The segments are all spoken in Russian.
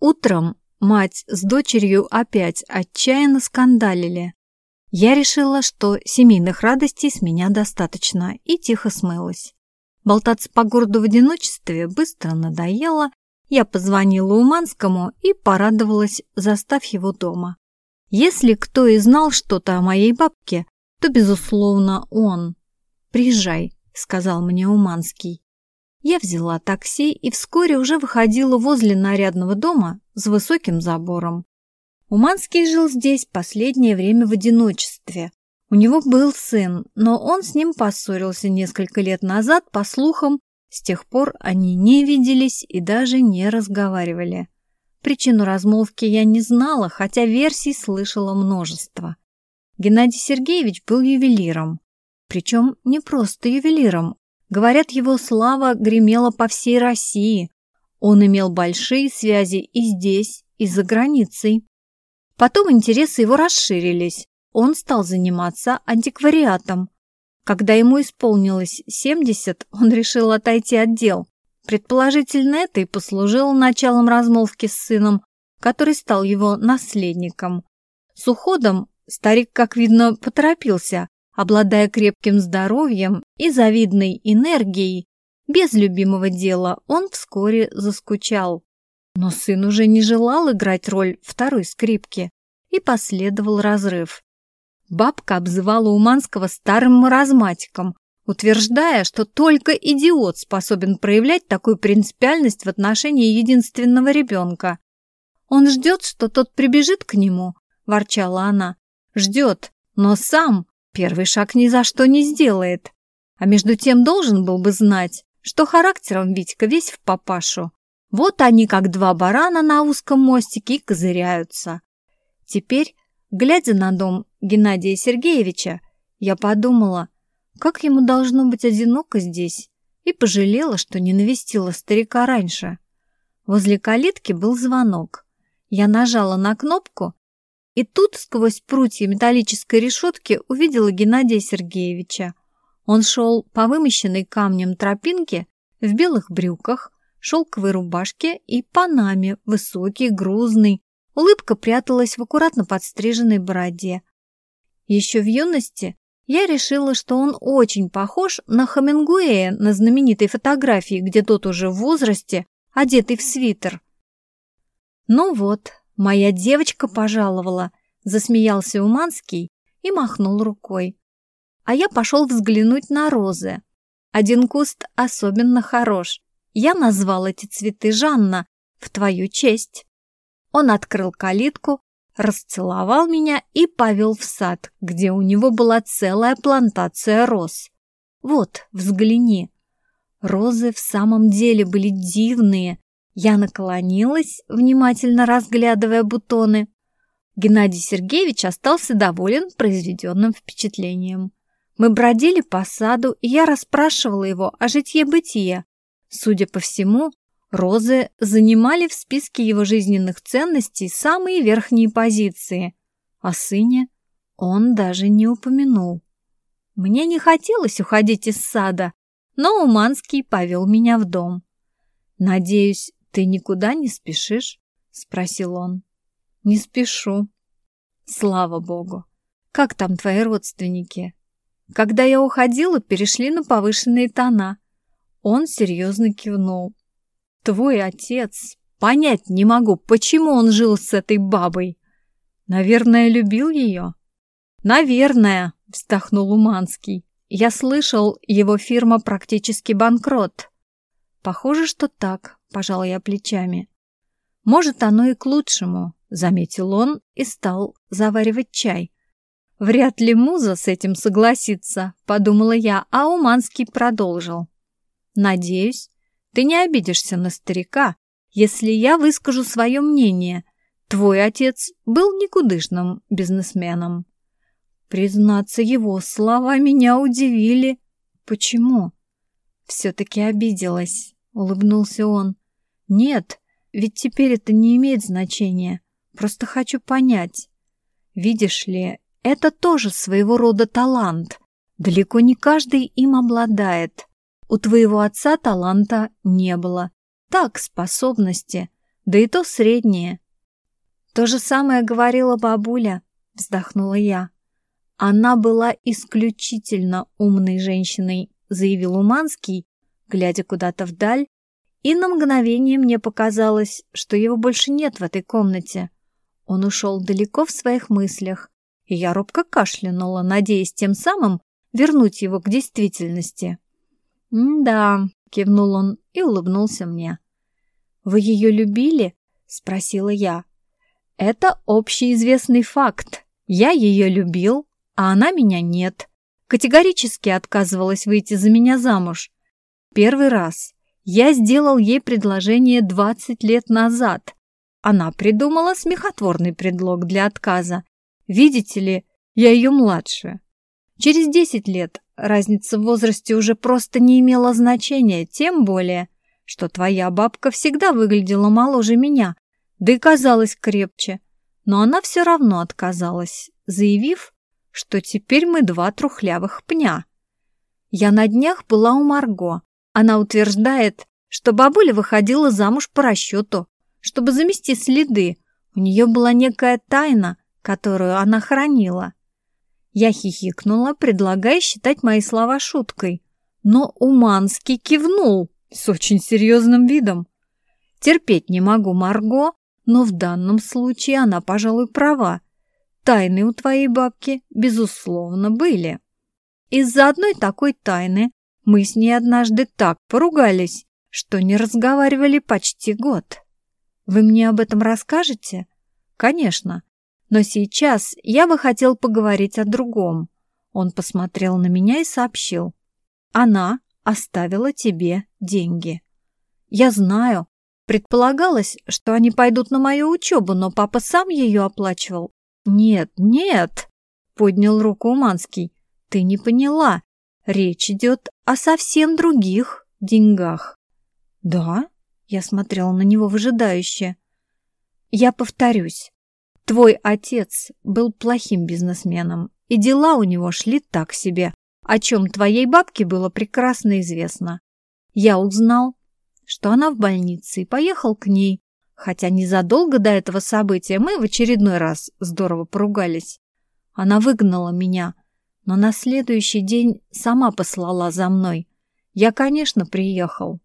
Утром мать с дочерью опять отчаянно скандалили. Я решила, что семейных радостей с меня достаточно, и тихо смылась. Болтаться по городу в одиночестве быстро надоело, я позвонила Уманскому и порадовалась, застав его дома. Если кто и знал что-то о моей бабке, то, безусловно, он. «Приезжай», — сказал мне Уманский. Я взяла такси и вскоре уже выходила возле нарядного дома с высоким забором. Уманский жил здесь последнее время в одиночестве. У него был сын, но он с ним поссорился несколько лет назад, по слухам, с тех пор они не виделись и даже не разговаривали. Причину размолвки я не знала, хотя версий слышала множество. Геннадий Сергеевич был ювелиром. Причем не просто ювелиром. Говорят, его слава гремела по всей России. Он имел большие связи и здесь, и за границей. Потом интересы его расширились. Он стал заниматься антиквариатом. Когда ему исполнилось 70, он решил отойти от дел. Предположительно, это и послужило началом размолвки с сыном, который стал его наследником. С уходом старик, как видно, поторопился, обладая крепким здоровьем и завидной энергией. Без любимого дела он вскоре заскучал. Но сын уже не желал играть роль второй скрипки, и последовал разрыв. Бабка обзывала Уманского старым маразматиком, утверждая, что только идиот способен проявлять такую принципиальность в отношении единственного ребенка. «Он ждет, что тот прибежит к нему», – ворчала она. «Ждет, но сам первый шаг ни за что не сделает. А между тем должен был бы знать, что характером Витька весь в папашу. Вот они, как два барана на узком мостике, и козыряются. Теперь, глядя на дом Геннадия Сергеевича, я подумала – как ему должно быть одиноко здесь? И пожалела, что не навестила старика раньше. Возле калитки был звонок. Я нажала на кнопку, и тут сквозь прутья металлической решетки увидела Геннадия Сергеевича. Он шел по вымощенной камнем тропинке в белых брюках, шелковой рубашке и панаме, высокий, грузный. Улыбка пряталась в аккуратно подстриженной бороде. Еще в юности я решила, что он очень похож на Хамингуэя на знаменитой фотографии, где тот уже в возрасте, одетый в свитер. «Ну вот, моя девочка пожаловала», — засмеялся Уманский и махнул рукой. А я пошел взглянуть на розы. Один куст особенно хорош. Я назвал эти цветы Жанна в твою честь. Он открыл калитку, расцеловал меня и повел в сад, где у него была целая плантация роз. Вот, взгляни. Розы в самом деле были дивные. Я наклонилась, внимательно разглядывая бутоны. Геннадий Сергеевич остался доволен произведенным впечатлением. Мы бродили по саду, и я расспрашивала его о житье-бытие. Судя по всему, Розы занимали в списке его жизненных ценностей самые верхние позиции. О сыне он даже не упомянул. Мне не хотелось уходить из сада, но Уманский повел меня в дом. «Надеюсь, ты никуда не спешишь?» — спросил он. «Не спешу». «Слава богу! Как там твои родственники?» Когда я уходила, перешли на повышенные тона. Он серьезно кивнул. Твой отец. Понять не могу, почему он жил с этой бабой. Наверное, любил ее? Наверное, вздохнул Уманский. Я слышал, его фирма практически банкрот. Похоже, что так, пожал я плечами. Может, оно и к лучшему, заметил он и стал заваривать чай. Вряд ли Муза с этим согласится, подумала я, а Уманский продолжил. Надеюсь, ты не обидишься на старика, если я выскажу свое мнение. Твой отец был никудышным бизнесменом. Признаться, его слова меня удивили. Почему? Все-таки обиделась, улыбнулся он. Нет, ведь теперь это не имеет значения. Просто хочу понять. Видишь ли, это тоже своего рода талант. Далеко не каждый им обладает. У твоего отца таланта не было. Так, способности. да и то среднее. То же самое говорила бабуля, вздохнула я. Она была исключительно умной женщиной, заявил Уманский, глядя куда-то вдаль, и на мгновение мне показалось, что его больше нет в этой комнате. Он ушел далеко в своих мыслях, и я робко кашлянула, надеясь тем самым вернуть его к действительности. «Да», — кивнул он и улыбнулся мне. «Вы ее любили?» — спросила я. «Это общеизвестный факт. Я ее любил, а она меня нет. Категорически отказывалась выйти за меня замуж. Первый раз я сделал ей предложение 20 лет назад. Она придумала смехотворный предлог для отказа. Видите ли, я ее младше. Через 10 лет разница в возрасте уже просто не имела значения, тем более, что твоя бабка всегда выглядела моложе меня, да и казалась крепче. Но она все равно отказалась, заявив, что теперь мы два трухлявых пня. Я на днях была у Марго. Она утверждает, что бабуля выходила замуж по расчету, чтобы замести следы. У нее была некая тайна, которую она хранила. Я хихикнула, предлагая считать мои слова шуткой, но Уманский кивнул с очень серьезным видом. Терпеть не могу Марго, но в данном случае она, пожалуй, права. Тайны у твоей бабки, безусловно, были. Из-за одной такой тайны мы с ней однажды так поругались, что не разговаривали почти год. Вы мне об этом расскажете? Конечно. Но сейчас я бы хотел поговорить о другом. Он посмотрел на меня и сообщил. Она оставила тебе деньги. Я знаю. Предполагалось, что они пойдут на мою учебу, но папа сам ее оплачивал. Нет, нет, поднял руку Уманский. Ты не поняла. Речь идет о совсем других деньгах. Да? Я смотрела на него выжидающе. Я повторюсь. Твой отец был плохим бизнесменом, и дела у него шли так себе, о чем твоей бабке было прекрасно известно. Я узнал, что она в больнице, и поехал к ней, хотя незадолго до этого события мы в очередной раз здорово поругались. Она выгнала меня, но на следующий день сама послала за мной. Я, конечно, приехал.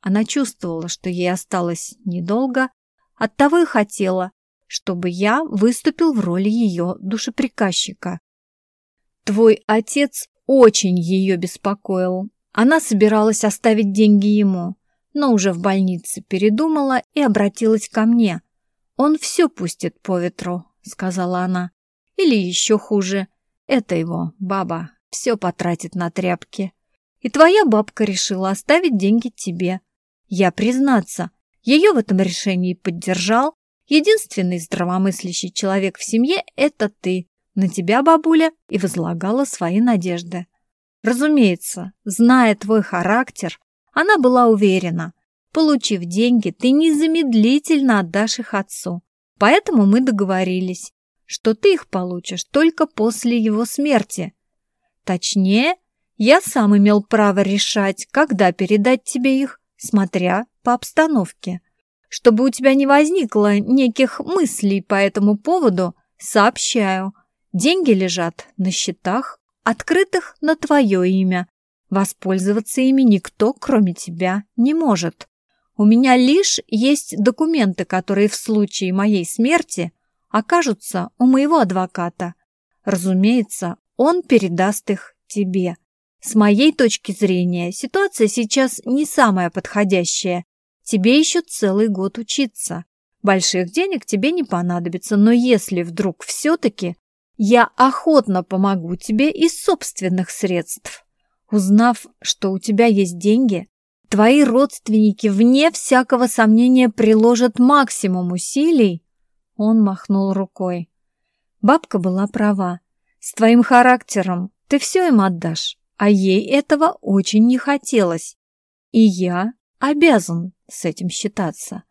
Она чувствовала, что ей осталось недолго, оттого и хотела, чтобы я выступил в роли ее душеприказчика. Твой отец очень ее беспокоил. Она собиралась оставить деньги ему, но уже в больнице передумала и обратилась ко мне. «Он все пустит по ветру», — сказала она. «Или еще хуже, это его, баба, все потратит на тряпки. И твоя бабка решила оставить деньги тебе. Я, признаться, ее в этом решении поддержал, Единственный здравомыслящий человек в семье – это ты. На тебя, бабуля, и возлагала свои надежды. Разумеется, зная твой характер, она была уверена. Получив деньги, ты незамедлительно отдашь их отцу. Поэтому мы договорились, что ты их получишь только после его смерти. Точнее, я сам имел право решать, когда передать тебе их, смотря по обстановке. Чтобы у тебя не возникло неких мыслей по этому поводу, сообщаю. Деньги лежат на счетах, открытых на твое имя. Воспользоваться ими никто, кроме тебя, не может. У меня лишь есть документы, которые в случае моей смерти окажутся у моего адвоката. Разумеется, он передаст их тебе. С моей точки зрения, ситуация сейчас не самая подходящая, Тебе еще целый год учиться. Больших денег тебе не понадобится, но если вдруг все-таки, я охотно помогу тебе из собственных средств. Узнав, что у тебя есть деньги, твои родственники, вне всякого сомнения, приложат максимум усилий. Он махнул рукой. Бабка была права. С твоим характером ты все им отдашь, а ей этого очень не хотелось. И я обязан с этим считаться.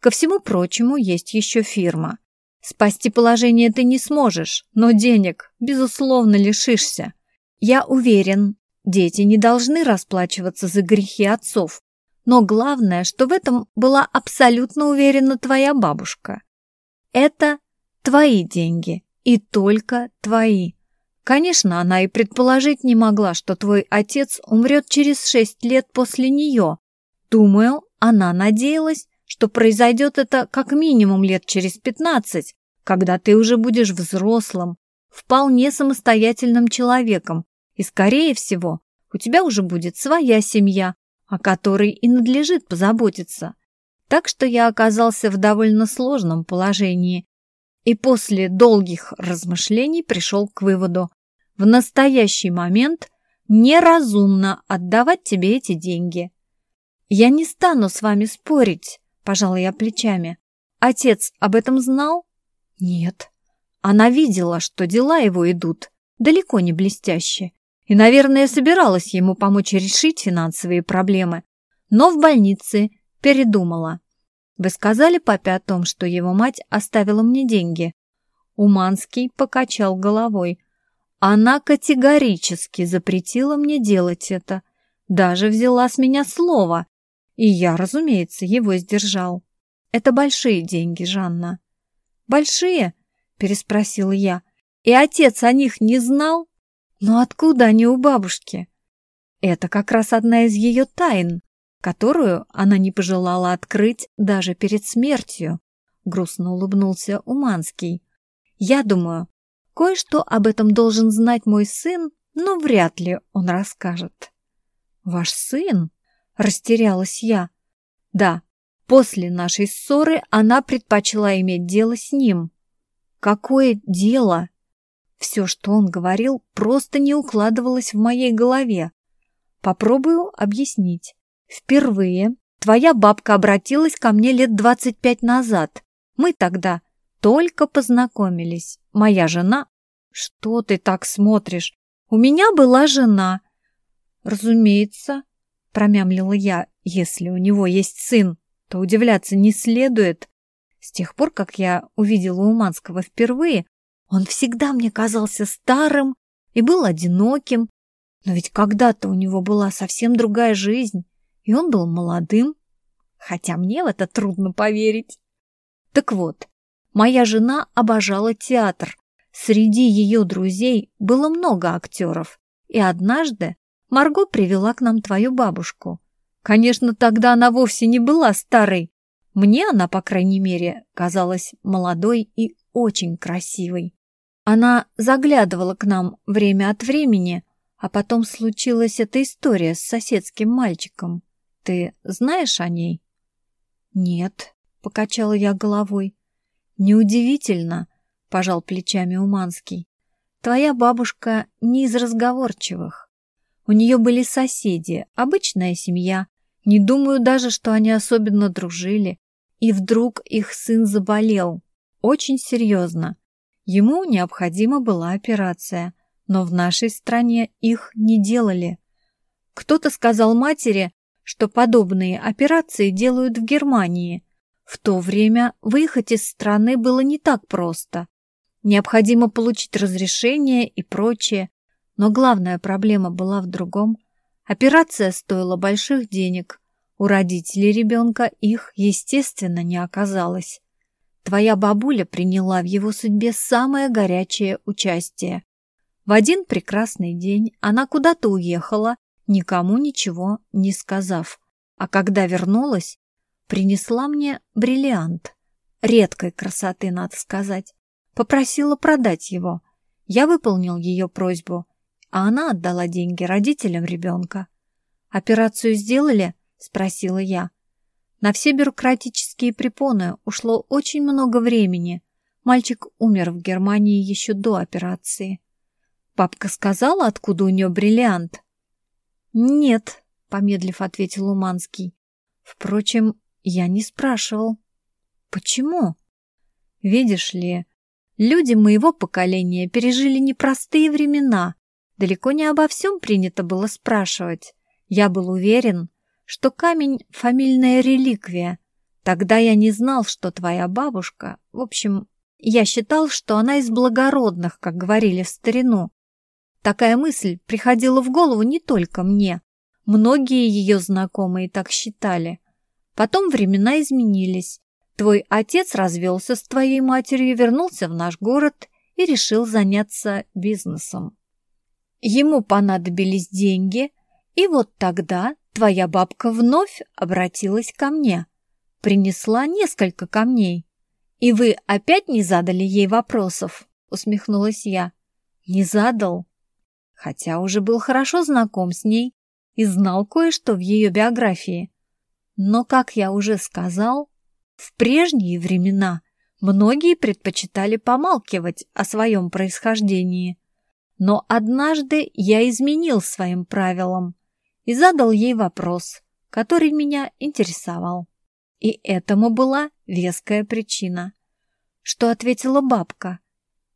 Ко всему прочему, есть еще фирма. Спасти положение ты не сможешь, но денег, безусловно, лишишься. Я уверен, дети не должны расплачиваться за грехи отцов, Но главное, что в этом была абсолютно уверена твоя бабушка. Это твои деньги, и только твои. Конечно, она и предположить не могла, что твой отец умрет через шесть лет после нее. Думаю, она надеялась, что произойдет это как минимум лет через пятнадцать, когда ты уже будешь взрослым, вполне самостоятельным человеком, и, скорее всего, у тебя уже будет своя семья, о которой и надлежит позаботиться. Так что я оказался в довольно сложном положении и после долгих размышлений пришел к выводу, в настоящий момент неразумно отдавать тебе эти деньги. Я не стану с вами спорить, пожала я плечами. Отец об этом знал? Нет. Она видела, что дела его идут далеко не блестяще, и, наверное, собиралась ему помочь решить финансовые проблемы, но в больнице передумала. Вы сказали папе о том, что его мать оставила мне деньги?» Уманский покачал головой. «Она категорически запретила мне делать это. Даже взяла с меня слово. И я, разумеется, его сдержал. Это большие деньги, Жанна». «Большие?» – переспросила я. «И отец о них не знал? Но откуда они у бабушки?» «Это как раз одна из ее тайн которую она не пожелала открыть даже перед смертью, грустно улыбнулся Уманский. Я думаю, кое-что об этом должен знать мой сын, но вряд ли он расскажет. Ваш сын? Растерялась я. Да, после нашей ссоры она предпочла иметь дело с ним. Какое дело? Все, что он говорил, просто не укладывалось в моей голове. Попробую объяснить. Впервые твоя бабка обратилась ко мне лет двадцать пять назад. Мы тогда только познакомились. Моя жена... Что ты так смотришь? У меня была жена. Разумеется, промямлила я, если у него есть сын, то удивляться не следует. С тех пор, как я увидела Уманского впервые, он всегда мне казался старым и был одиноким. Но ведь когда-то у него была совсем другая жизнь и он был молодым, хотя мне в это трудно поверить. Так вот, моя жена обожала театр. Среди ее друзей было много актеров, и однажды Марго привела к нам твою бабушку. Конечно, тогда она вовсе не была старой. Мне она, по крайней мере, казалась молодой и очень красивой. Она заглядывала к нам время от времени, а потом случилась эта история с соседским мальчиком. Ты знаешь о ней? Нет, покачала я головой. Неудивительно, пожал плечами Уманский. Твоя бабушка не из разговорчивых. У нее были соседи, обычная семья. Не думаю даже, что они особенно дружили. И вдруг их сын заболел. Очень серьезно. Ему необходима была операция, но в нашей стране их не делали. Кто-то сказал матери, что подобные операции делают в Германии. В то время выехать из страны было не так просто. Необходимо получить разрешение и прочее. Но главная проблема была в другом. Операция стоила больших денег. У родителей ребенка их, естественно, не оказалось. Твоя бабуля приняла в его судьбе самое горячее участие. В один прекрасный день она куда-то уехала никому ничего не сказав. А когда вернулась, принесла мне бриллиант. Редкой красоты, надо сказать. Попросила продать его. Я выполнил ее просьбу, а она отдала деньги родителям ребенка. «Операцию сделали?» – спросила я. На все бюрократические препоны ушло очень много времени. Мальчик умер в Германии еще до операции. Папка сказала, откуда у нее бриллиант. «Нет», — помедлив ответил Уманский. «Впрочем, я не спрашивал». «Почему?» «Видишь ли, люди моего поколения пережили непростые времена. Далеко не обо всем принято было спрашивать. Я был уверен, что камень — фамильная реликвия. Тогда я не знал, что твоя бабушка... В общем, я считал, что она из благородных, как говорили в старину. Такая мысль приходила в голову не только мне. Многие ее знакомые так считали. Потом времена изменились. Твой отец развелся с твоей матерью, вернулся в наш город и решил заняться бизнесом. Ему понадобились деньги, и вот тогда твоя бабка вновь обратилась ко мне. Принесла несколько камней. «И вы опять не задали ей вопросов?» — усмехнулась я. «Не задал, хотя уже был хорошо знаком с ней и знал кое-что в ее биографии. Но, как я уже сказал, в прежние времена многие предпочитали помалкивать о своем происхождении. Но однажды я изменил своим правилам и задал ей вопрос, который меня интересовал. И этому была веская причина. Что ответила бабка?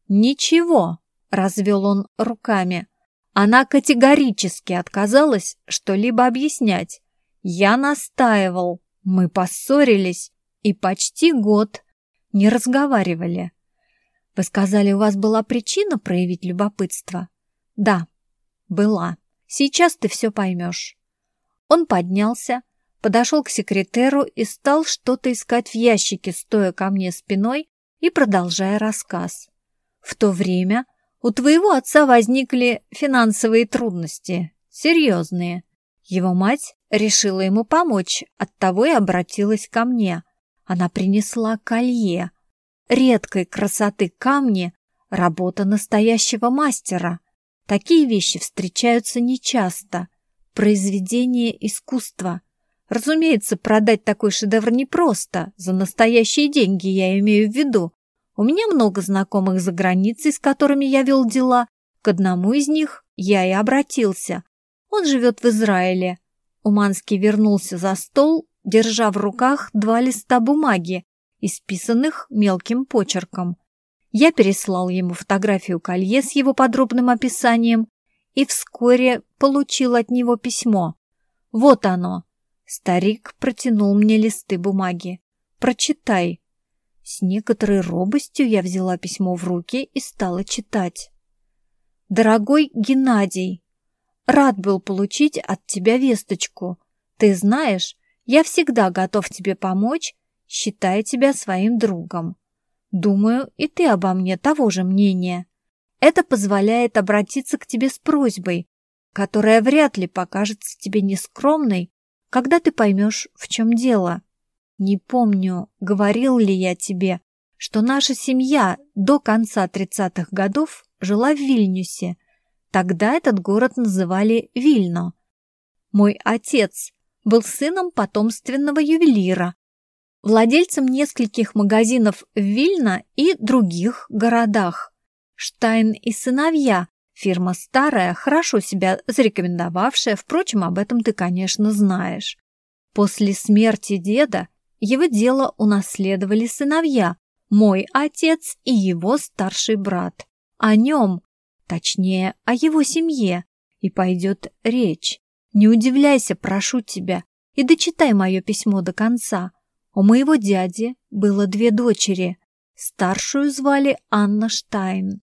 «Ничего», — развел он руками. Она категорически отказалась что-либо объяснять. Я настаивал, мы поссорились и почти год не разговаривали. Вы сказали, у вас была причина проявить любопытство? Да, была. Сейчас ты все поймешь. Он поднялся, подошел к секретеру и стал что-то искать в ящике, стоя ко мне спиной и продолжая рассказ. В то время у твоего отца возникли финансовые трудности, серьезные. Его мать решила ему помочь, оттого и обратилась ко мне. Она принесла колье, редкой красоты камни, работа настоящего мастера. Такие вещи встречаются нечасто. Произведение искусства. Разумеется, продать такой шедевр непросто, за настоящие деньги я имею в виду, у меня много знакомых за границей, с которыми я вел дела. К одному из них я и обратился. Он живет в Израиле. Уманский вернулся за стол, держа в руках два листа бумаги, исписанных мелким почерком. Я переслал ему фотографию колье с его подробным описанием и вскоре получил от него письмо. Вот оно. Старик протянул мне листы бумаги. Прочитай. С некоторой робостью я взяла письмо в руки и стала читать. «Дорогой Геннадий, рад был получить от тебя весточку. Ты знаешь, я всегда готов тебе помочь, считая тебя своим другом. Думаю, и ты обо мне того же мнения. Это позволяет обратиться к тебе с просьбой, которая вряд ли покажется тебе нескромной, когда ты поймешь, в чем дело. Не помню, говорил ли я тебе, что наша семья до конца 30-х годов жила в Вильнюсе. Тогда этот город называли Вильно. Мой отец был сыном потомственного ювелира, владельцем нескольких магазинов в Вильно и других городах. Штайн и сыновья, фирма старая, хорошо себя зарекомендовавшая, впрочем, об этом ты, конечно, знаешь. После смерти деда его дело унаследовали сыновья, мой отец и его старший брат. О нем, точнее, о его семье, и пойдет речь. Не удивляйся, прошу тебя, и дочитай мое письмо до конца. У моего дяди было две дочери. Старшую звали Анна Штайн.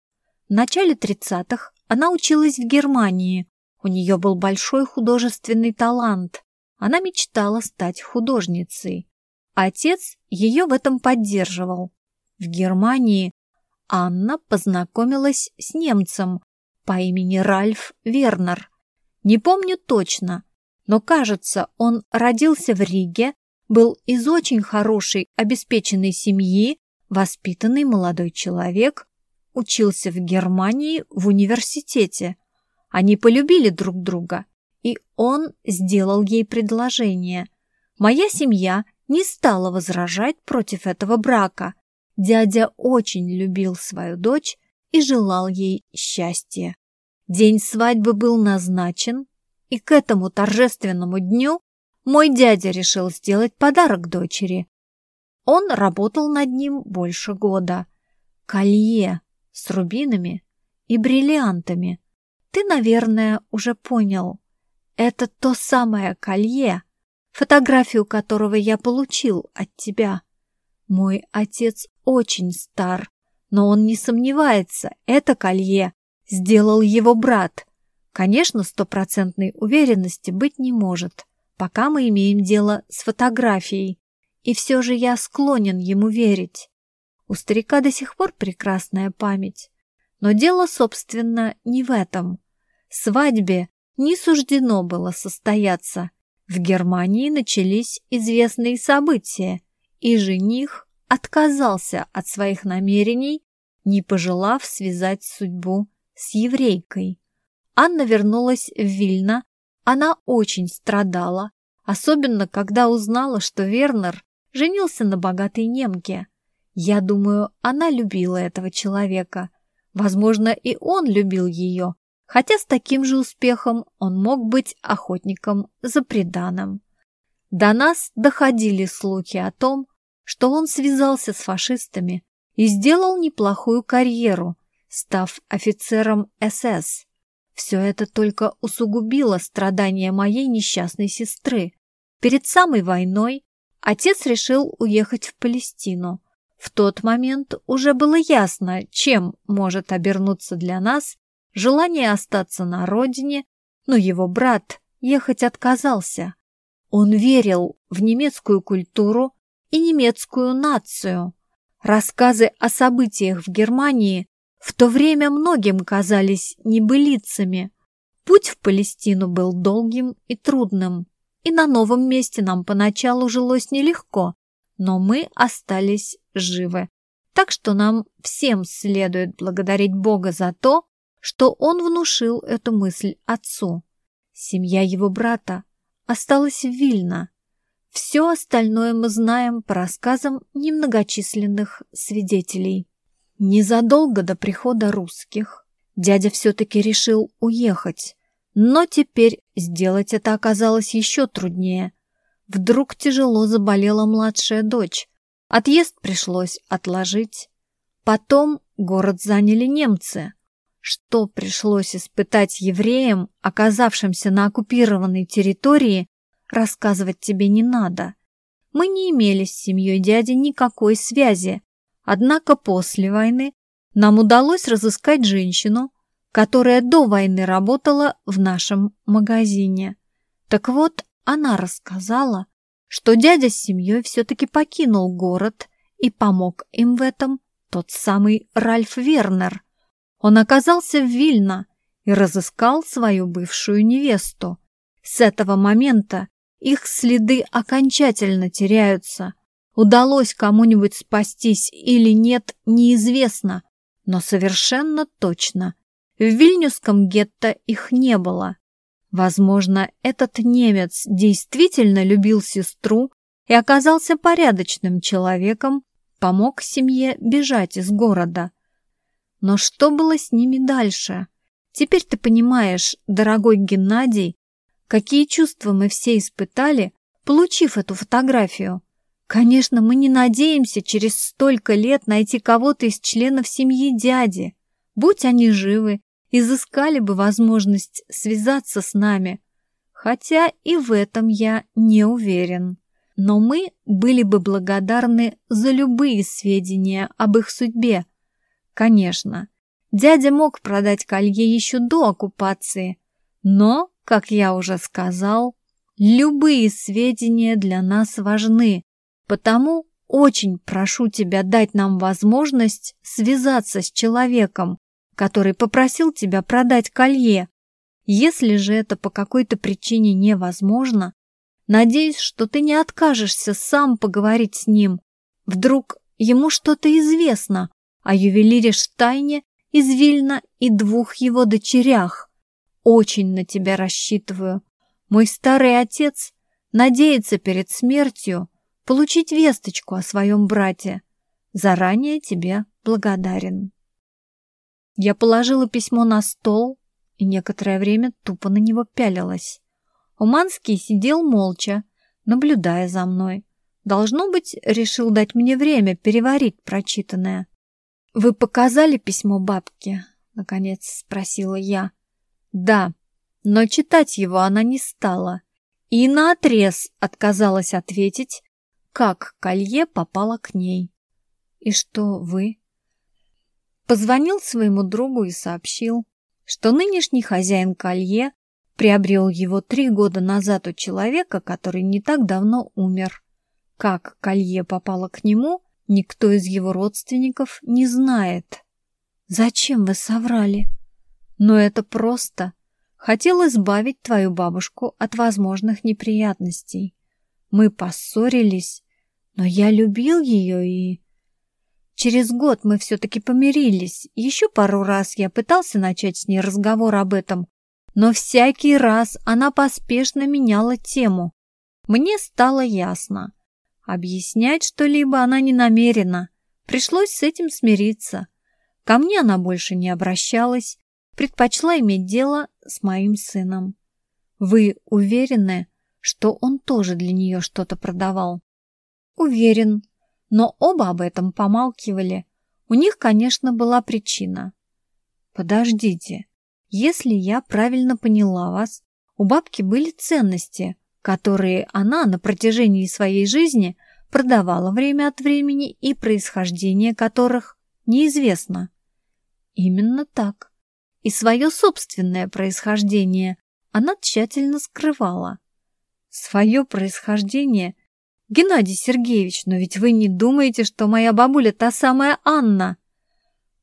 В начале тридцатых она училась в Германии. У нее был большой художественный талант. Она мечтала стать художницей. Отец ее в этом поддерживал. В Германии Анна познакомилась с немцем по имени Ральф Вернер. Не помню точно, но, кажется, он родился в Риге, был из очень хорошей, обеспеченной семьи, воспитанный молодой человек, учился в Германии в университете. Они полюбили друг друга, и он сделал ей предложение. Моя семья – не стала возражать против этого брака. Дядя очень любил свою дочь и желал ей счастья. День свадьбы был назначен, и к этому торжественному дню мой дядя решил сделать подарок дочери. Он работал над ним больше года. Колье с рубинами и бриллиантами. Ты, наверное, уже понял. Это то самое колье, фотографию которого я получил от тебя. Мой отец очень стар, но он не сомневается, это колье сделал его брат. Конечно, стопроцентной уверенности быть не может, пока мы имеем дело с фотографией, и все же я склонен ему верить. У старика до сих пор прекрасная память. Но дело, собственно, не в этом. Свадьбе не суждено было состояться. В Германии начались известные события, и жених отказался от своих намерений, не пожелав связать судьбу с еврейкой. Анна вернулась в Вильно. Она очень страдала, особенно когда узнала, что Вернер женился на богатой немке. Я думаю, она любила этого человека. Возможно, и он любил ее, хотя с таким же успехом он мог быть охотником за преданным. До нас доходили слухи о том, что он связался с фашистами и сделал неплохую карьеру, став офицером СС. Все это только усугубило страдания моей несчастной сестры. Перед самой войной отец решил уехать в Палестину. В тот момент уже было ясно, чем может обернуться для нас желание остаться на родине, но его брат ехать отказался. Он верил в немецкую культуру и немецкую нацию. Рассказы о событиях в Германии в то время многим казались небылицами. Путь в Палестину был долгим и трудным, и на новом месте нам поначалу жилось нелегко, но мы остались живы. Так что нам всем следует благодарить Бога за то, что он внушил эту мысль отцу. Семья его брата осталась в Вильно. Все остальное мы знаем по рассказам немногочисленных свидетелей. Незадолго до прихода русских дядя все-таки решил уехать, но теперь сделать это оказалось еще труднее. Вдруг тяжело заболела младшая дочь. Отъезд пришлось отложить. Потом город заняли немцы. Что пришлось испытать евреям, оказавшимся на оккупированной территории, рассказывать тебе не надо. Мы не имели с семьей дяди никакой связи, однако после войны нам удалось разыскать женщину, которая до войны работала в нашем магазине. Так вот, она рассказала, что дядя с семьей все-таки покинул город и помог им в этом тот самый Ральф Вернер. Он оказался в Вильно и разыскал свою бывшую невесту. С этого момента их следы окончательно теряются. Удалось кому-нибудь спастись или нет, неизвестно, но совершенно точно. В Вильнюсском гетто их не было. Возможно, этот немец действительно любил сестру и оказался порядочным человеком, помог семье бежать из города. Но что было с ними дальше? Теперь ты понимаешь, дорогой Геннадий, какие чувства мы все испытали, получив эту фотографию. Конечно, мы не надеемся через столько лет найти кого-то из членов семьи дяди. Будь они живы, изыскали бы возможность связаться с нами, хотя и в этом я не уверен. Но мы были бы благодарны за любые сведения об их судьбе. Конечно, дядя мог продать колье еще до оккупации, но, как я уже сказал, любые сведения для нас важны, потому очень прошу тебя дать нам возможность связаться с человеком, который попросил тебя продать колье. Если же это по какой-то причине невозможно, надеюсь, что ты не откажешься сам поговорить с ним. Вдруг ему что-то известно о ювелире Штайне из Вильна и двух его дочерях. Очень на тебя рассчитываю. Мой старый отец надеется перед смертью получить весточку о своем брате. Заранее тебе благодарен. Я положила письмо на стол и некоторое время тупо на него пялилась. Уманский сидел молча, наблюдая за мной. Должно быть, решил дать мне время переварить прочитанное. «Вы показали письмо бабке?» — наконец спросила я. «Да, но читать его она не стала и наотрез отказалась ответить, как колье попало к ней. И что вы?» Позвонил своему другу и сообщил, что нынешний хозяин колье приобрел его три года назад у человека, который не так давно умер. Как колье попало к нему, никто из его родственников не знает. Зачем вы соврали? Но это просто. Хотел избавить твою бабушку от возможных неприятностей. Мы поссорились, но я любил ее и... Через год мы все-таки помирились. Еще пару раз я пытался начать с ней разговор об этом, но всякий раз она поспешно меняла тему. Мне стало ясно. Объяснять что-либо она не намерена. Пришлось с этим смириться. Ко мне она больше не обращалась, предпочла иметь дело с моим сыном. Вы уверены, что он тоже для нее что-то продавал? Уверен, но оба об этом помалкивали. У них, конечно, была причина. Подождите, если я правильно поняла вас, у бабки были ценности, которые она на протяжении своей жизни продавала время от времени и происхождение которых неизвестно. Именно так. И свое собственное происхождение она тщательно скрывала. Свое происхождение? Геннадий Сергеевич, но ведь вы не думаете, что моя бабуля та самая Анна?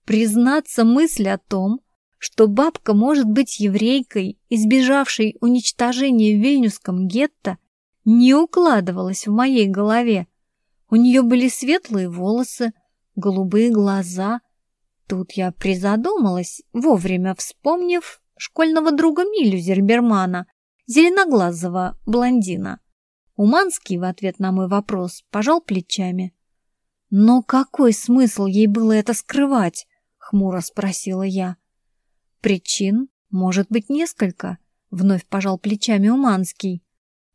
Признаться мысль о том, что бабка может быть еврейкой, избежавшей уничтожения в Вильнюсском гетто, не укладывалась в моей голове. У нее были светлые волосы, голубые глаза. Тут я призадумалась, вовремя вспомнив школьного друга Милю Зельбермана, зеленоглазого блондина. Уманский в ответ на мой вопрос пожал плечами. «Но какой смысл ей было это скрывать?» — хмуро спросила я. Причин может быть несколько, вновь пожал плечами Уманский.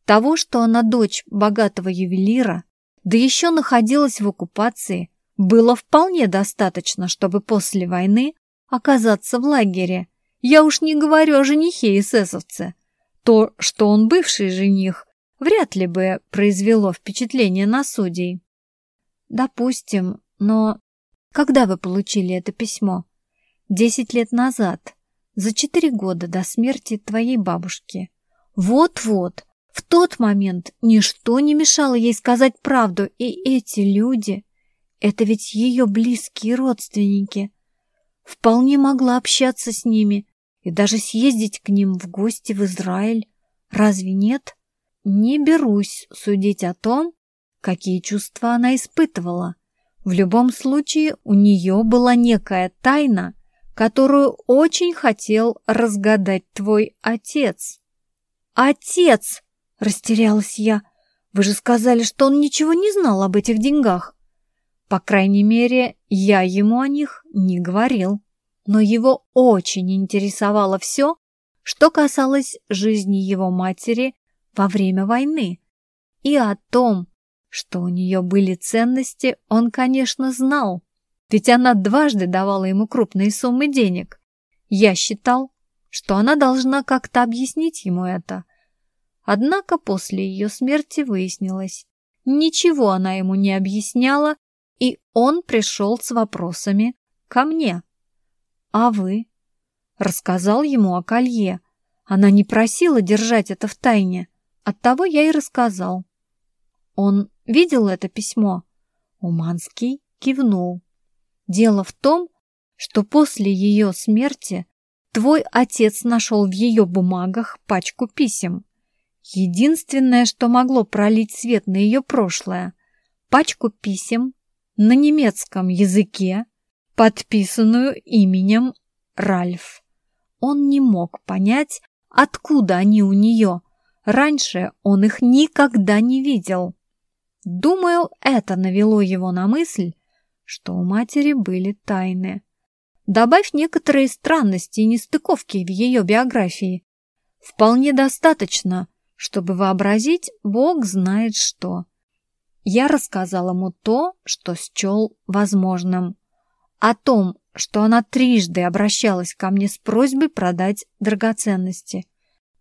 Того, что она дочь богатого ювелира, да еще находилась в оккупации, было вполне достаточно, чтобы после войны оказаться в лагере. Я уж не говорю о женихе эсэсовце. То, что он бывший жених, вряд ли бы произвело впечатление на судей. Допустим, но когда вы получили это письмо? Десять лет назад за четыре года до смерти твоей бабушки. Вот-вот, в тот момент ничто не мешало ей сказать правду, и эти люди, это ведь ее близкие родственники, вполне могла общаться с ними и даже съездить к ним в гости в Израиль. Разве нет? Не берусь судить о том, какие чувства она испытывала. В любом случае у нее была некая тайна, которую очень хотел разгадать твой отец. Отец! Растерялась я. Вы же сказали, что он ничего не знал об этих деньгах. По крайней мере, я ему о них не говорил. Но его очень интересовало все, что касалось жизни его матери во время войны. И о том, что у нее были ценности, он, конечно, знал. Ведь она дважды давала ему крупные суммы денег. Я считал, что она должна как-то объяснить ему это. Однако после ее смерти выяснилось, ничего она ему не объясняла, и он пришел с вопросами ко мне. «А вы?» Рассказал ему о колье. Она не просила держать это в тайне. Оттого я и рассказал. Он видел это письмо? Уманский кивнул. Дело в том, что после ее смерти твой отец нашел в ее бумагах пачку писем. Единственное, что могло пролить свет на ее прошлое, пачку писем на немецком языке, подписанную именем Ральф. Он не мог понять, откуда они у нее. Раньше он их никогда не видел. Думаю, это навело его на мысль, что у матери были тайны. Добавь некоторые странности и нестыковки в ее биографии. Вполне достаточно, чтобы вообразить Бог знает что. Я рассказал ему то, что счел возможным. О том, что она трижды обращалась ко мне с просьбой продать драгоценности.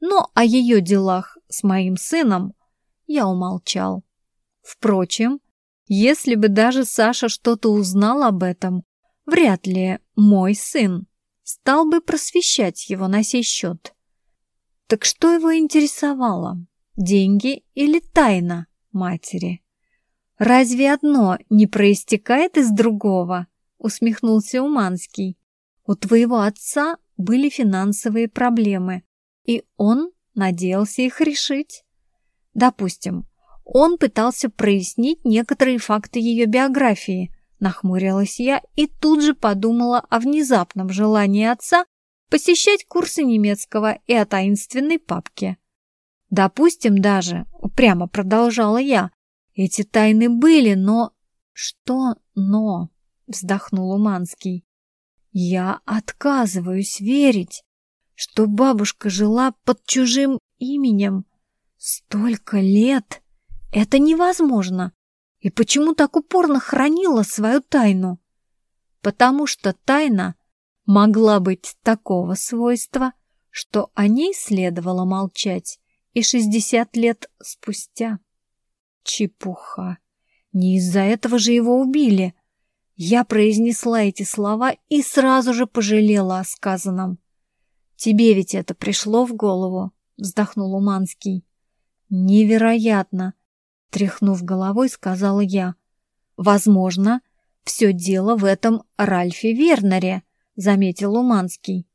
Но о ее делах с моим сыном я умолчал. Впрочем, если бы даже Саша что-то узнал об этом, вряд ли мой сын стал бы просвещать его на сей счет. Так что его интересовало, деньги или тайна матери? «Разве одно не проистекает из другого?» — усмехнулся Уманский. «У твоего отца были финансовые проблемы, и он надеялся их решить. Допустим, он пытался прояснить некоторые факты ее биографии, нахмурилась я и тут же подумала о внезапном желании отца посещать курсы немецкого и о таинственной папке. Допустим даже, упрямо продолжала я, эти тайны были, но... Что «но»? Вздохнул Уманский. Я отказываюсь верить, что бабушка жила под чужим именем. Столько лет! Это невозможно. И почему так упорно хранила свою тайну? Потому что тайна могла быть такого свойства, что о ней следовало молчать и шестьдесят лет спустя. Чепуха. Не из-за этого же его убили. Я произнесла эти слова и сразу же пожалела о сказанном. «Тебе ведь это пришло в голову?» — вздохнул Уманский. «Невероятно!» — тряхнув головой, сказала я. «Возможно, все дело в этом Ральфе Вернере», — заметил Уманский.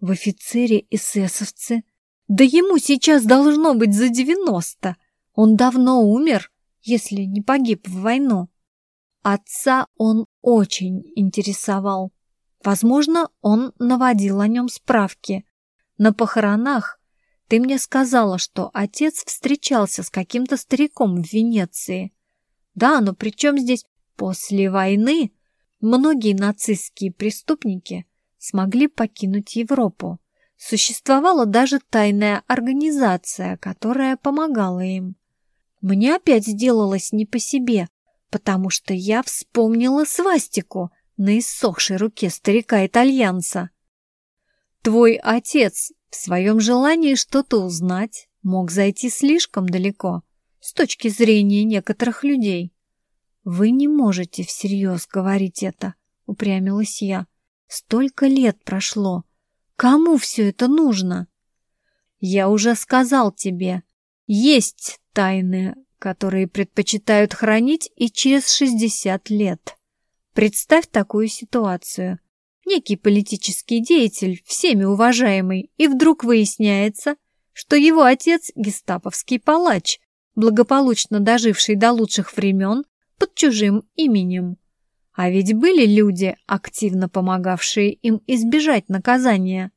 «В офицере эсэсовцы? Да ему сейчас должно быть за девяносто. Он давно умер если не погиб в войну. Отца он очень интересовал. Возможно, он наводил о нем справки. На похоронах ты мне сказала, что отец встречался с каким-то стариком в Венеции. Да, но при чем здесь после войны многие нацистские преступники смогли покинуть Европу. Существовала даже тайная организация, которая помогала им. Мне опять сделалось не по себе, потому что я вспомнила свастику на иссохшей руке старика-итальянца. Твой отец в своем желании что-то узнать мог зайти слишком далеко с точки зрения некоторых людей. Вы не можете всерьез говорить это, упрямилась я. Столько лет прошло. Кому все это нужно? Я уже сказал тебе, есть тайны, которые предпочитают хранить и через 60 лет. Представь такую ситуацию. Некий политический деятель, всеми уважаемый, и вдруг выясняется, что его отец – гестаповский палач, благополучно доживший до лучших времен под чужим именем. А ведь были люди, активно помогавшие им избежать наказания.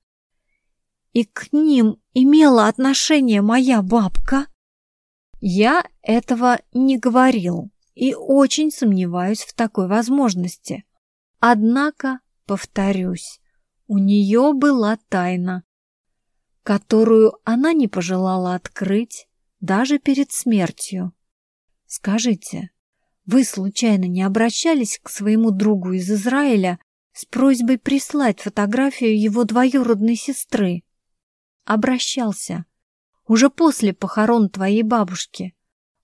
И к ним имела отношение моя бабка? Я этого не говорил и очень сомневаюсь в такой возможности. Однако, повторюсь, у нее была тайна, которую она не пожелала открыть даже перед смертью. Скажите, вы случайно не обращались к своему другу из Израиля с просьбой прислать фотографию его двоюродной сестры? Обращался уже после похорон твоей бабушки.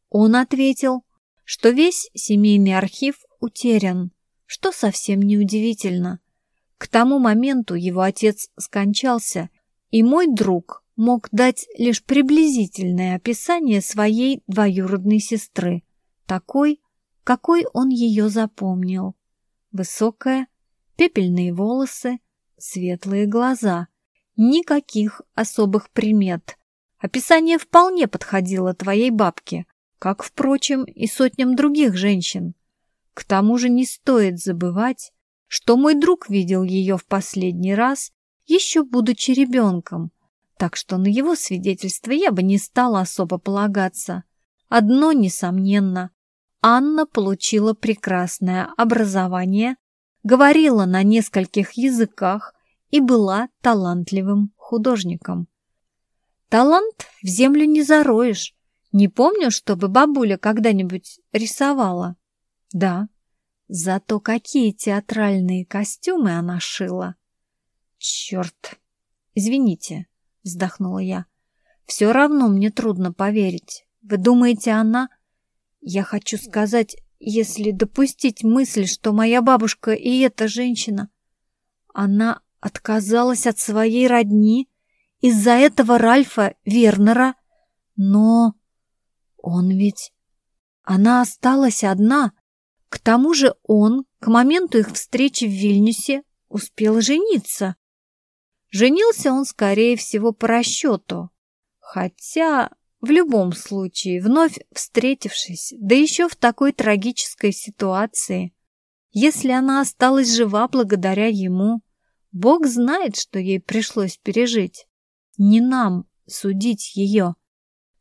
Он ответил, что весь семейный архив утерян, что совсем неудивительно. К тому моменту его отец скончался, и мой друг мог дать лишь приблизительное описание своей двоюродной сестры, такой, какой он ее запомнил. Высокая, пепельные волосы, светлые глаза. Никаких особых примет – Описание вполне подходило твоей бабке, как, впрочем, и сотням других женщин. К тому же не стоит забывать, что мой друг видел ее в последний раз, еще будучи ребенком, так что на его свидетельство я бы не стала особо полагаться. Одно несомненно, Анна получила прекрасное образование, говорила на нескольких языках и была талантливым художником. Талант в землю не зароешь. Не помню, чтобы бабуля когда-нибудь рисовала. Да, зато какие театральные костюмы она шила. Черт! Извините, вздохнула я. Все равно мне трудно поверить. Вы думаете, она... Я хочу сказать, если допустить мысль, что моя бабушка и эта женщина... Она отказалась от своей родни из-за этого Ральфа Вернера, но он ведь... Она осталась одна. К тому же он, к моменту их встречи в Вильнюсе, успел жениться. Женился он, скорее всего, по расчету. Хотя, в любом случае, вновь встретившись, да еще в такой трагической ситуации, если она осталась жива благодаря ему, Бог знает, что ей пришлось пережить. Не нам судить ее.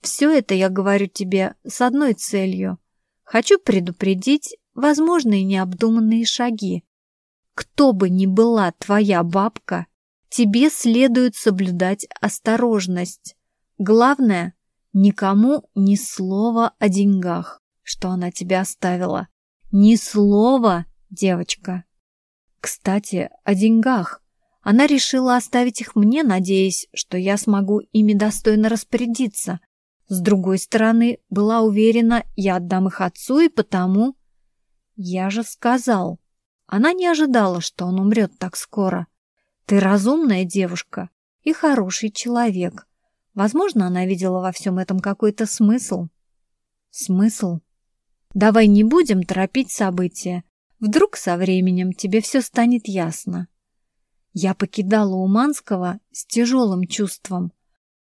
Все это я говорю тебе с одной целью. Хочу предупредить возможные необдуманные шаги. Кто бы ни была твоя бабка, тебе следует соблюдать осторожность. Главное, никому ни слова о деньгах, что она тебе оставила. Ни слова, девочка. Кстати, о деньгах. Она решила оставить их мне, надеясь, что я смогу ими достойно распорядиться. С другой стороны, была уверена, я отдам их отцу, и потому... Я же сказал. Она не ожидала, что он умрет так скоро. Ты разумная девушка и хороший человек. Возможно, она видела во всем этом какой-то смысл. Смысл? Давай не будем торопить события. Вдруг со временем тебе все станет ясно. Я покидала Уманского с тяжелым чувством.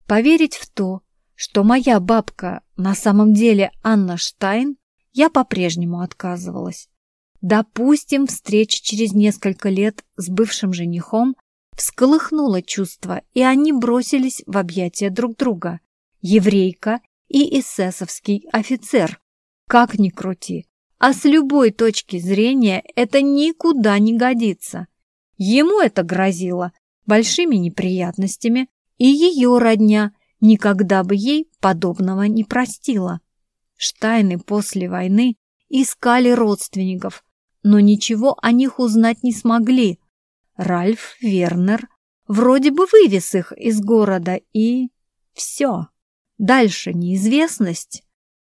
Поверить в то, что моя бабка на самом деле Анна Штайн, я по-прежнему отказывалась. Допустим, встреча через несколько лет с бывшим женихом всколыхнула чувства, и они бросились в объятия друг друга. Еврейка и эсэсовский офицер. Как ни крути, а с любой точки зрения это никуда не годится. Ему это грозило большими неприятностями, и ее родня никогда бы ей подобного не простила. Штайны после войны искали родственников, но ничего о них узнать не смогли. Ральф Вернер вроде бы вывез их из города и... все. Дальше неизвестность.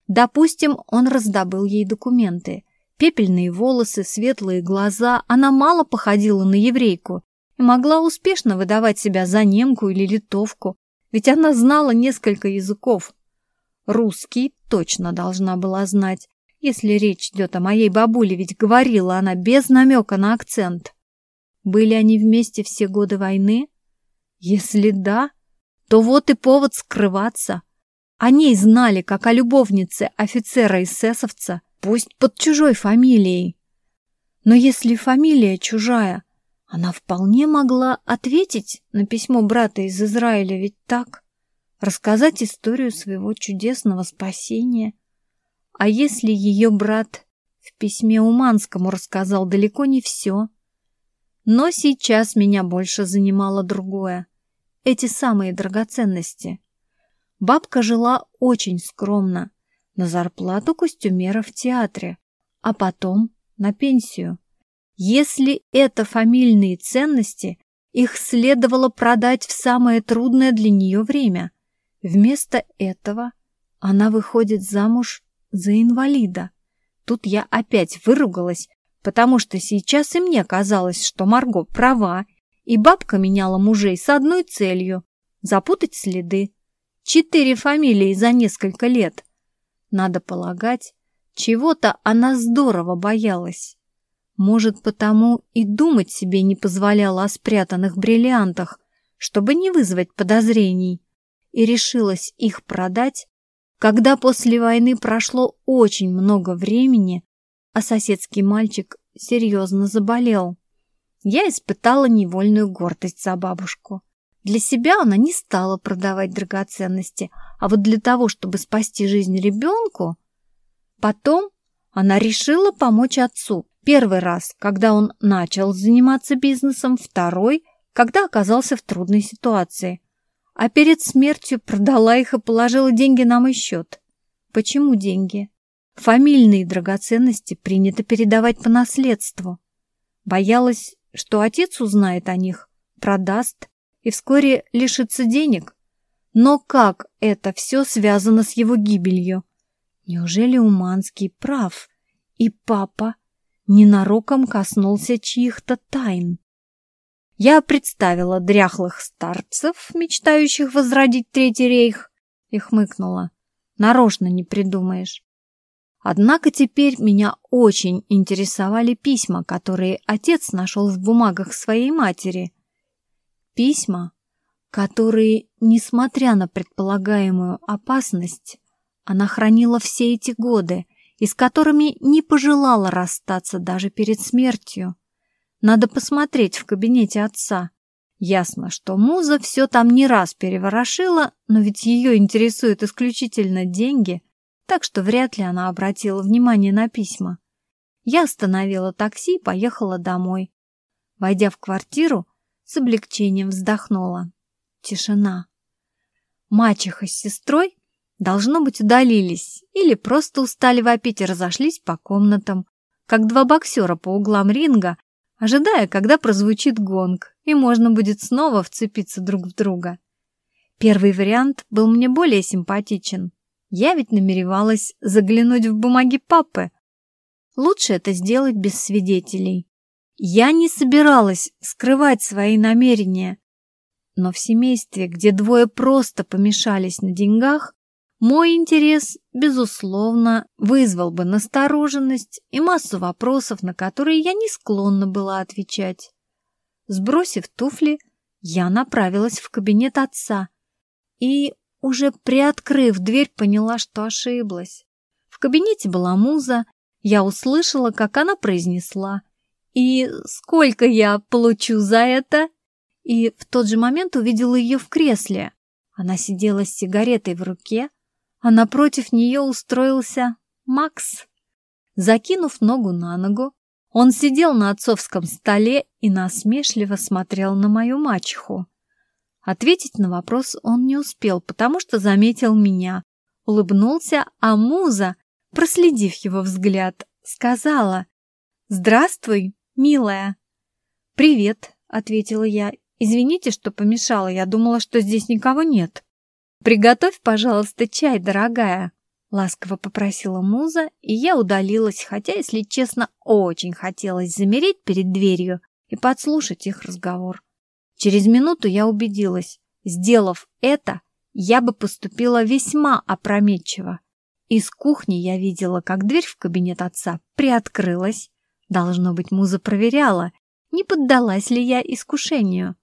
Допустим, он раздобыл ей документы. Пепельные волосы, светлые глаза. Она мало походила на еврейку и могла успешно выдавать себя за немку или литовку, ведь она знала несколько языков. Русский точно должна была знать, если речь идет о моей бабуле, ведь говорила она без намека на акцент. Были они вместе все годы войны? Если да, то вот и повод скрываться. О ней знали, как о любовнице офицера-эсэсовца, пусть под чужой фамилией. Но если фамилия чужая, она вполне могла ответить на письмо брата из Израиля, ведь так? Рассказать историю своего чудесного спасения. А если ее брат в письме Уманскому рассказал далеко не все? Но сейчас меня больше занимало другое. Эти самые драгоценности. Бабка жила очень скромно, на зарплату костюмера в театре, а потом на пенсию. Если это фамильные ценности, их следовало продать в самое трудное для нее время. Вместо этого она выходит замуж за инвалида. Тут я опять выругалась, потому что сейчас и мне казалось, что Марго права, и бабка меняла мужей с одной целью – запутать следы. Четыре фамилии за несколько лет. Надо полагать, чего-то она здорово боялась. Может, потому и думать себе не позволяла о спрятанных бриллиантах, чтобы не вызвать подозрений, и решилась их продать, когда после войны прошло очень много времени, а соседский мальчик серьезно заболел. Я испытала невольную гордость за бабушку. Для себя она не стала продавать драгоценности, а вот для того, чтобы спасти жизнь ребенку... Потом она решила помочь отцу. Первый раз, когда он начал заниматься бизнесом, второй, когда оказался в трудной ситуации. А перед смертью продала их и положила деньги на мой счет. Почему деньги? Фамильные драгоценности принято передавать по наследству. Боялась, что отец узнает о них, продаст и вскоре лишится денег. Но как это все связано с его гибелью? Неужели Уманский прав? И папа ненароком коснулся чьих-то тайн? Я представила дряхлых старцев, мечтающих возродить Третий рейх, и хмыкнула. Нарочно не придумаешь. Однако теперь меня очень интересовали письма, которые отец нашел в бумагах своей матери. Письма, которые, несмотря на предполагаемую опасность, она хранила все эти годы и с которыми не пожелала расстаться даже перед смертью. Надо посмотреть в кабинете отца. Ясно, что муза все там не раз переворошила, но ведь ее интересуют исключительно деньги, так что вряд ли она обратила внимание на письма. Я остановила такси и поехала домой. Войдя в квартиру, с облегчением вздохнула. Тишина. Мачеха с сестрой, должно быть, удалились или просто устали вопить и разошлись по комнатам, как два боксера по углам ринга, ожидая, когда прозвучит гонг, и можно будет снова вцепиться друг в друга. Первый вариант был мне более симпатичен. Я ведь намеревалась заглянуть в бумаги папы. Лучше это сделать без свидетелей. Я не собиралась скрывать свои намерения, но в семействе, где двое просто помешались на деньгах, мой интерес, безусловно, вызвал бы настороженность и массу вопросов, на которые я не склонна была отвечать. Сбросив туфли, я направилась в кабинет отца и, уже приоткрыв дверь, поняла, что ошиблась. В кабинете была муза, я услышала, как она произнесла «И сколько я получу за это?» и в тот же момент увидела ее в кресле. Она сидела с сигаретой в руке, а напротив нее устроился Макс. Закинув ногу на ногу, он сидел на отцовском столе и насмешливо смотрел на мою мачеху. Ответить на вопрос он не успел, потому что заметил меня, улыбнулся, а муза, проследив его взгляд, сказала «Здравствуй, милая». «Привет», — ответила я Извините, что помешала, я думала, что здесь никого нет. Приготовь, пожалуйста, чай, дорогая. Ласково попросила муза, и я удалилась, хотя, если честно, очень хотелось замереть перед дверью и подслушать их разговор. Через минуту я убедилась, сделав это, я бы поступила весьма опрометчиво. Из кухни я видела, как дверь в кабинет отца приоткрылась. Должно быть, муза проверяла, не поддалась ли я искушению.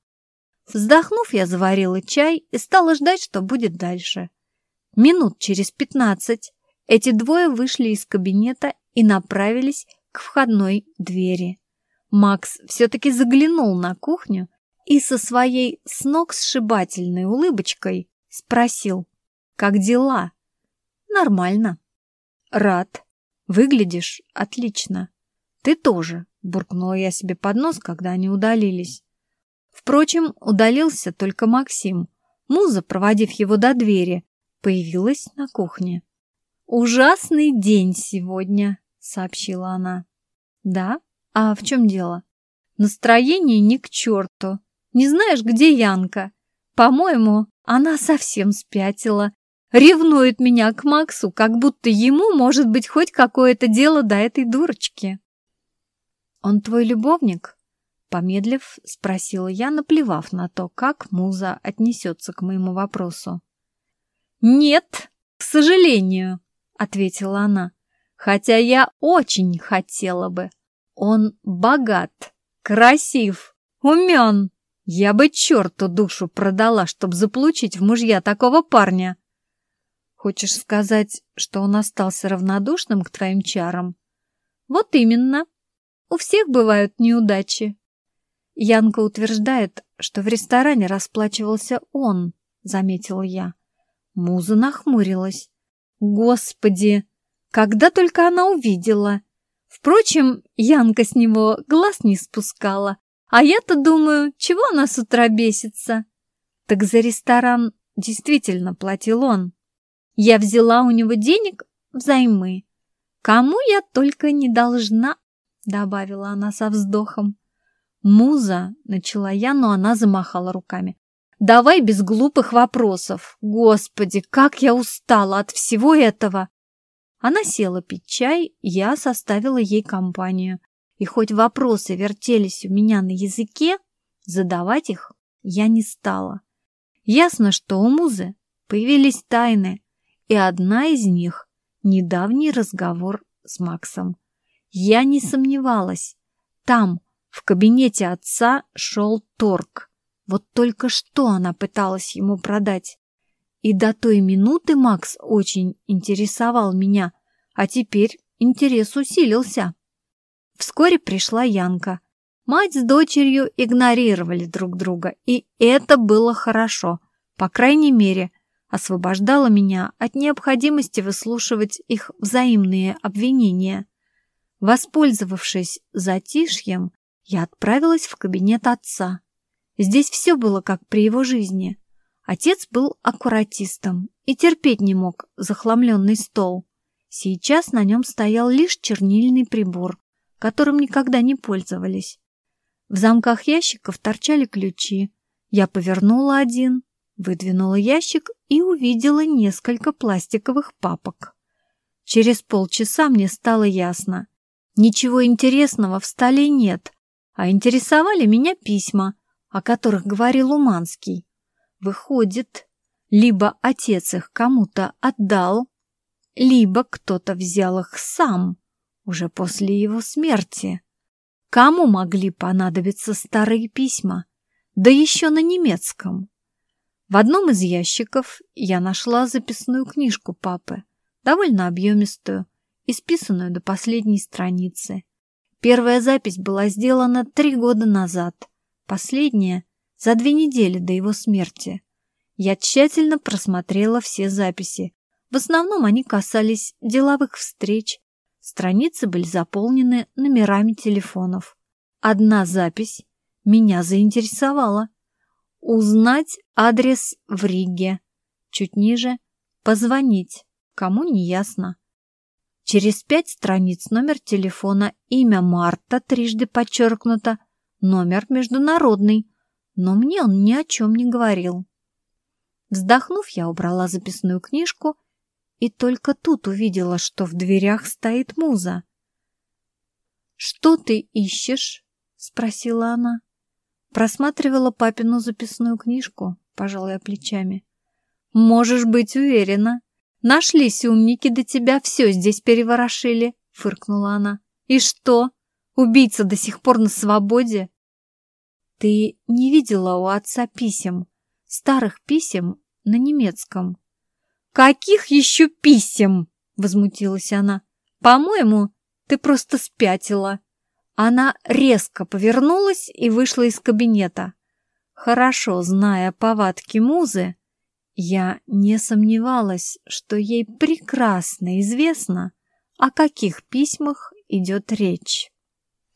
Вздохнув, я заварила чай и стала ждать, что будет дальше. Минут через пятнадцать эти двое вышли из кабинета и направились к входной двери. Макс все-таки заглянул на кухню и со своей с ног сшибательной улыбочкой спросил, «Как дела?» «Нормально». «Рад. Выглядишь отлично. Ты тоже», — буркнула я себе под нос, когда они удалились. Впрочем, удалился только Максим. Муза, проводив его до двери, появилась на кухне. «Ужасный день сегодня», — сообщила она. «Да? А в чем дело?» «Настроение ни к черту. Не знаешь, где Янка? По-моему, она совсем спятила. Ревнует меня к Максу, как будто ему может быть хоть какое-то дело до этой дурочки». «Он твой любовник?» Помедлив, спросила я, наплевав на то, как муза отнесется к моему вопросу. «Нет, к сожалению», — ответила она, «хотя я очень хотела бы. Он богат, красив, умен. Я бы черту душу продала, чтобы заполучить в мужья такого парня». «Хочешь сказать, что он остался равнодушным к твоим чарам?» «Вот именно. У всех бывают неудачи, Янка утверждает, что в ресторане расплачивался он, заметила я. Муза нахмурилась. Господи, когда только она увидела. Впрочем, Янка с него глаз не спускала. А я-то думаю, чего она с утра бесится? Так за ресторан действительно платил он. Я взяла у него денег взаймы. Кому я только не должна, добавила она со вздохом. «Муза!» — начала я, но она замахала руками. «Давай без глупых вопросов. Господи, как я устала от всего этого!» Она села пить чай, я составила ей компанию. И хоть вопросы вертелись у меня на языке, Задавать их я не стала. Ясно, что у Музы появились тайны, и одна из них — недавний разговор с Максом. Я не сомневалась. Там, в кабинете отца, шел торг. Вот только что она пыталась ему продать. И до той минуты Макс очень интересовал меня, а теперь интерес усилился. Вскоре пришла Янка. Мать с дочерью игнорировали друг друга, и это было хорошо. По крайней мере, освобождало меня от необходимости выслушивать их взаимные обвинения. Воспользовавшись затишьем, я отправилась в кабинет отца. Здесь все было как при его жизни. Отец был аккуратистом и терпеть не мог захламленный стол. Сейчас на нем стоял лишь чернильный прибор, которым никогда не пользовались. В замках ящиков торчали ключи. Я повернула один, выдвинула ящик и увидела несколько пластиковых папок. Через полчаса мне стало ясно. Ничего интересного в столе нет, а интересовали меня письма, о которых говорил Уманский. Выходит, либо отец их кому-то отдал, либо кто-то взял их сам, уже после его смерти. Кому могли понадобиться старые письма? Да еще на немецком. В одном из ящиков я нашла записную книжку папы, довольно объемистую, исписанную до последней страницы. Первая запись была сделана три года назад, последняя — за две недели до его смерти. Я тщательно просмотрела все записи. В основном они касались деловых встреч. Страницы были заполнены номерами телефонов. Одна запись меня заинтересовала — Узнать адрес в Риге. Чуть ниже позвонить. Кому не ясно. Через пять страниц номер телефона, имя Марта трижды подчеркнуто, номер международный, но мне он ни о чем не говорил. Вздохнув, я убрала записную книжку и только тут увидела, что в дверях стоит муза. «Что ты ищешь?» — спросила она. Просматривала папину записную книжку, пожалуй, плечами. «Можешь быть уверена. Нашлись умники до тебя, все здесь переворошили», — фыркнула она. «И что? Убийца до сих пор на свободе?» «Ты не видела у отца писем, старых писем на немецком?» «Каких еще писем?» — возмутилась она. «По-моему, ты просто спятила». Она резко повернулась и вышла из кабинета. Хорошо зная повадки музы, я не сомневалась, что ей прекрасно известно, о каких письмах идет речь.